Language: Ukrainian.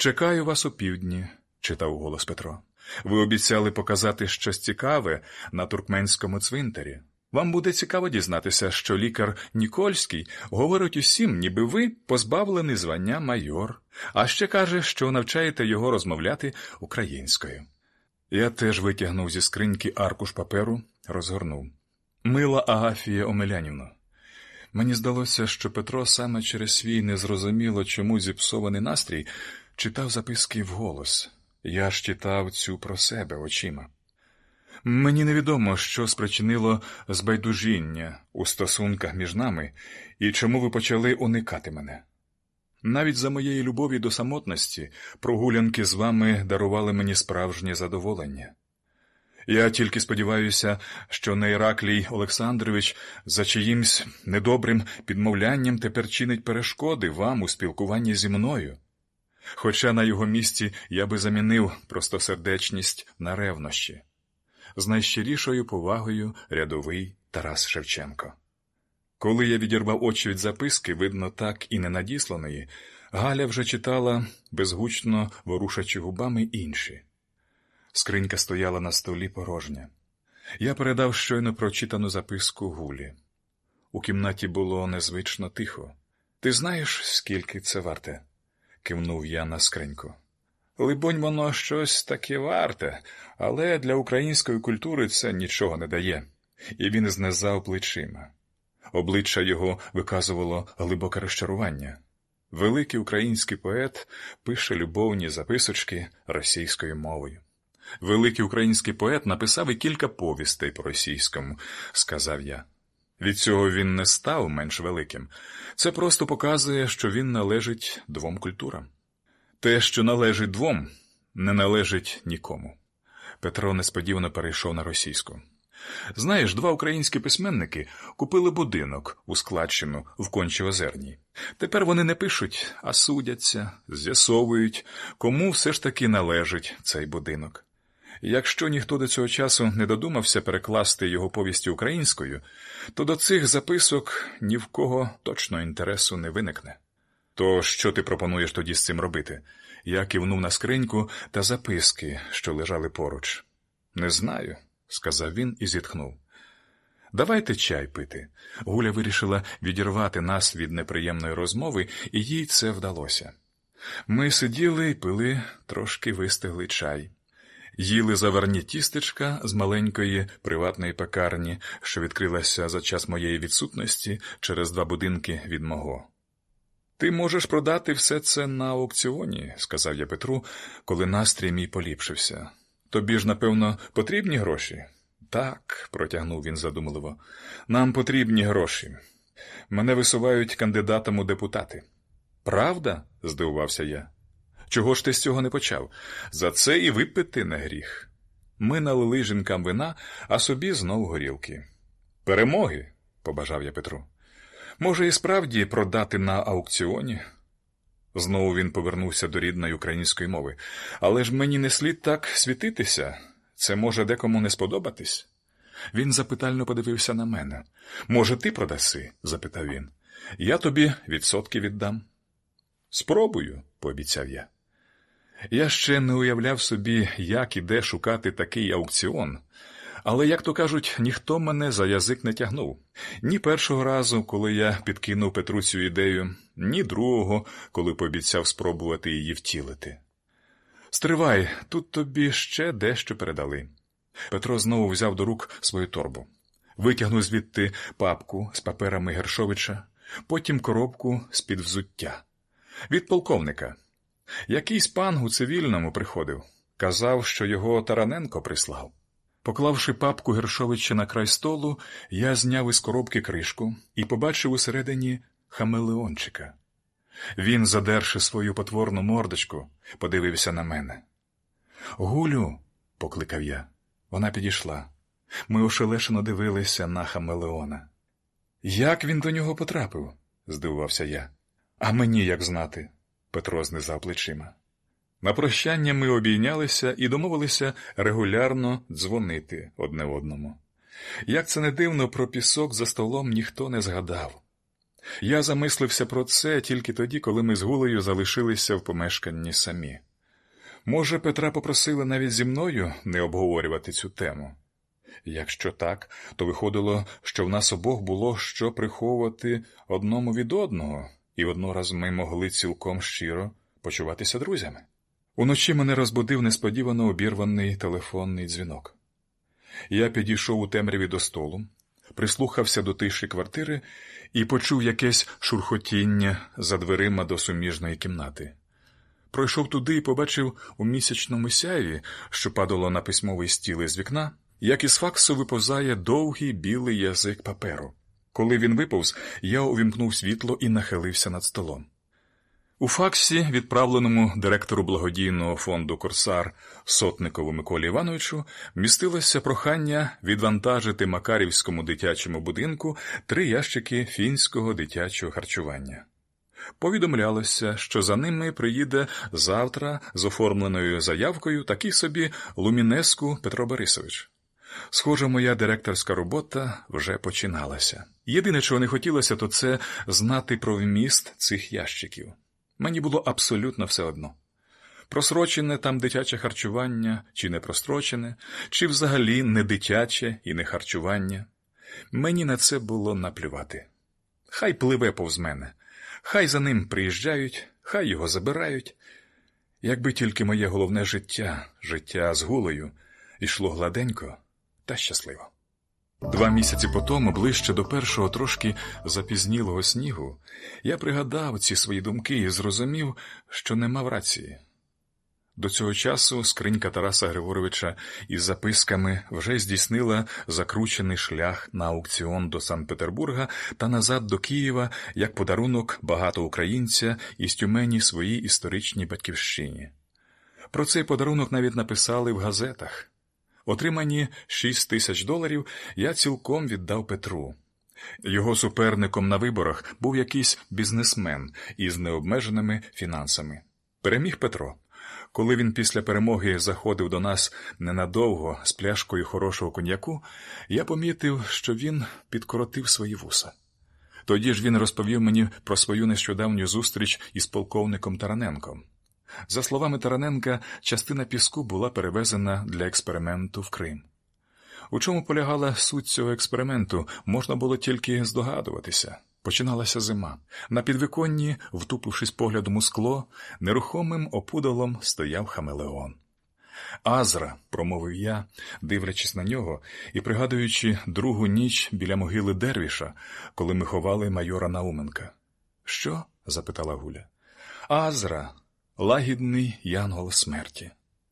Чекаю вас у півдні, читав голос Петро. Ви обіцяли показати щось цікаве на туркменському цвинтарі. Вам буде цікаво дізнатися, що лікар Нікольський говорить усім, ніби ви позбавлений звання майор, а ще каже, що навчаєте його розмовляти українською. Я теж витягнув зі скриньки аркуш паперу, розгорнув. Мила Агафія Омелянівна. Мені здалося, що Петро саме через свій незрозуміло чому зіпсований настрій читав записки вголос. Я ж читав цю про себе очима. Мені невідомо, що спричинило збайдужіння у стосунках між нами і чому ви почали уникати мене. Навіть за моєї любові до самотності прогулянки з вами дарували мені справжнє задоволення. Я тільки сподіваюся, що не Іраклій Олександрович за чиїмсь недобрим підмовлянням тепер чинить перешкоди вам у спілкуванні зі мною. Хоча на його місці я би замінив простосердечність на ревнощі. З найщирішою повагою рядовий Тарас Шевченко. Коли я відірвав очі від записки, видно, так і не надісланої, Галя вже читала, безгучно ворушачи губами інші. Скринька стояла на столі порожня. Я передав щойно прочитану записку Гулі. У кімнаті було незвично тихо. Ти знаєш, скільки це варте? кивнув я на скриньку. Либонь, воно щось таке варте, але для української культури це нічого не дає, і він знизав плечима. Обличчя його виказувало глибоке розчарування. Великий український поет пише любовні записочки російською мовою. Великий український поет написав і кілька повістей по російському, сказав я. Від цього він не став менш великим. Це просто показує, що він належить двом культурам. Те, що належить двом, не належить нікому. Петро несподівано перейшов на російську. Знаєш, два українські письменники купили будинок у складчину в Кончі-Озерній. Тепер вони не пишуть, а судяться, з'ясовують, кому все ж таки належить цей будинок. Якщо ніхто до цього часу не додумався перекласти його повісті українською, то до цих записок ні в кого точно інтересу не виникне. То що ти пропонуєш тоді з цим робити? Я кивнув на скриньку та записки, що лежали поруч. Не знаю, сказав він і зітхнув. Давайте чай пити. Гуля вирішила відірвати нас від неприємної розмови, і їй це вдалося. Ми сиділи і пили трошки вистиглий чай. Їли заверні тістечка з маленької приватної пекарні, що відкрилася за час моєї відсутності через два будинки від мого. Ти можеш продати все це на аукціоні, сказав я Петру, коли настрій мій поліпшився. Тобі ж, напевно, потрібні гроші? Так, протягнув він задумливо. Нам потрібні гроші. Мене висувають кандидатом у депутати. Правда? здивувався я. Чого ж ти з цього не почав? За це і випити не гріх. Ми налили жінкам вина, а собі знов горілки. Перемоги, побажав я Петру. Може, і справді продати на аукціоні? Знову він повернувся до рідної української мови. Але ж мені не слід так світитися. Це може декому не сподобатись. Він запитально подивився на мене. Може, ти продаси? запитав він. Я тобі відсотки віддам. Спробую, пообіцяв я. Я ще не уявляв собі, як і де шукати такий аукціон. Але, як то кажуть, ніхто мене за язик не тягнув. Ні першого разу, коли я підкинув Петру цю ідею, ні другого, коли пообіцяв спробувати її втілити. Стривай, тут тобі ще дещо передали. Петро знову взяв до рук свою торбу, витягнув звідти папку з паперами Гершовича, потім коробку з під взуття. Від полковника. Якийсь пан у цивільному приходив, казав, що його Тараненко прислав. Поклавши папку Гершовича на край столу, я зняв із коробки кришку і побачив усередині хамелеончика. Він, задерши свою потворну мордочку, подивився на мене. Гулю, покликав я. Вона підійшла. Ми ошелешено дивилися на Хамелеона. Як він до нього потрапив? здивувався я. А мені як знати? Петро знизав плечима. На прощання ми обійнялися і домовилися регулярно дзвонити одне одному. Як це не дивно, про пісок за столом ніхто не згадав. Я замислився про це тільки тоді, коли ми з Гулею залишилися в помешканні самі. Може, Петра попросили навіть зі мною не обговорювати цю тему. Якщо так, то виходило, що в нас обох було що приховувати одному від одного, і воднораз ми могли цілком щиро почуватися друзями. Уночі мене розбудив несподівано обірваний телефонний дзвінок. Я підійшов у темряві до столу, прислухався до тиші квартири і почув якесь шурхотіння за дверима до суміжної кімнати. Пройшов туди і побачив у місячному сяйві, що падало на письмовий стіл із вікна, як із факсу виповзає довгий білий язик паперу. Коли він виповз, я увімкнув світло і нахилився над столом. У факсі, відправленому директору благодійного фонду Корсар Сотникову Миколі Івановичу, містилося прохання відвантажити Макарівському дитячому будинку три ящики фінського дитячого харчування. Повідомлялося, що за ними приїде завтра з оформленою заявкою такий собі Лумінеску Петро Борисович. Схоже, моя директорська робота вже починалася. Єдине, чого не хотілося, то це знати про вміст цих ящиків. Мені було абсолютно все одно. Просрочене там дитяче харчування, чи не прострочене, чи взагалі не дитяче і не харчування. Мені на це було наплювати. Хай пливе повз мене, хай за ним приїжджають, хай його забирають. Якби тільки моє головне життя, життя з гулею, йшло гладенько та щасливо. Два місяці по тому, ближче до першого трошки запізнілого снігу, я пригадав ці свої думки і зрозумів, що не мав рації. До цього часу скринька Тараса Григоровича із записками вже здійснила закручений шлях на аукціон до Санкт-Петербурга та назад до Києва як подарунок багато українця із Тюмені своїй історичній батьківщині. Про цей подарунок навіть написали в газетах. Отримані 6 тисяч доларів я цілком віддав Петру. Його суперником на виборах був якийсь бізнесмен із необмеженими фінансами. Переміг Петро. Коли він після перемоги заходив до нас ненадовго з пляшкою хорошого коньяку, я помітив, що він підкоротив свої вуса. Тоді ж він розповів мені про свою нещодавню зустріч із полковником Тараненком. За словами Тараненка, частина піску була перевезена для експерименту в Крим. У чому полягала суть цього експерименту, можна було тільки здогадуватися. Починалася зима. На підвіконні, втупившись поглядом у скло, нерухомим опудалом стояв Хамелеон. Азра, промовив я, дивлячись на нього і пригадуючи другу ніч біля могили Дервіша, коли ми ховали майора Науменка. Що? запитала Гуля. Азра, лагідний янгол смерті.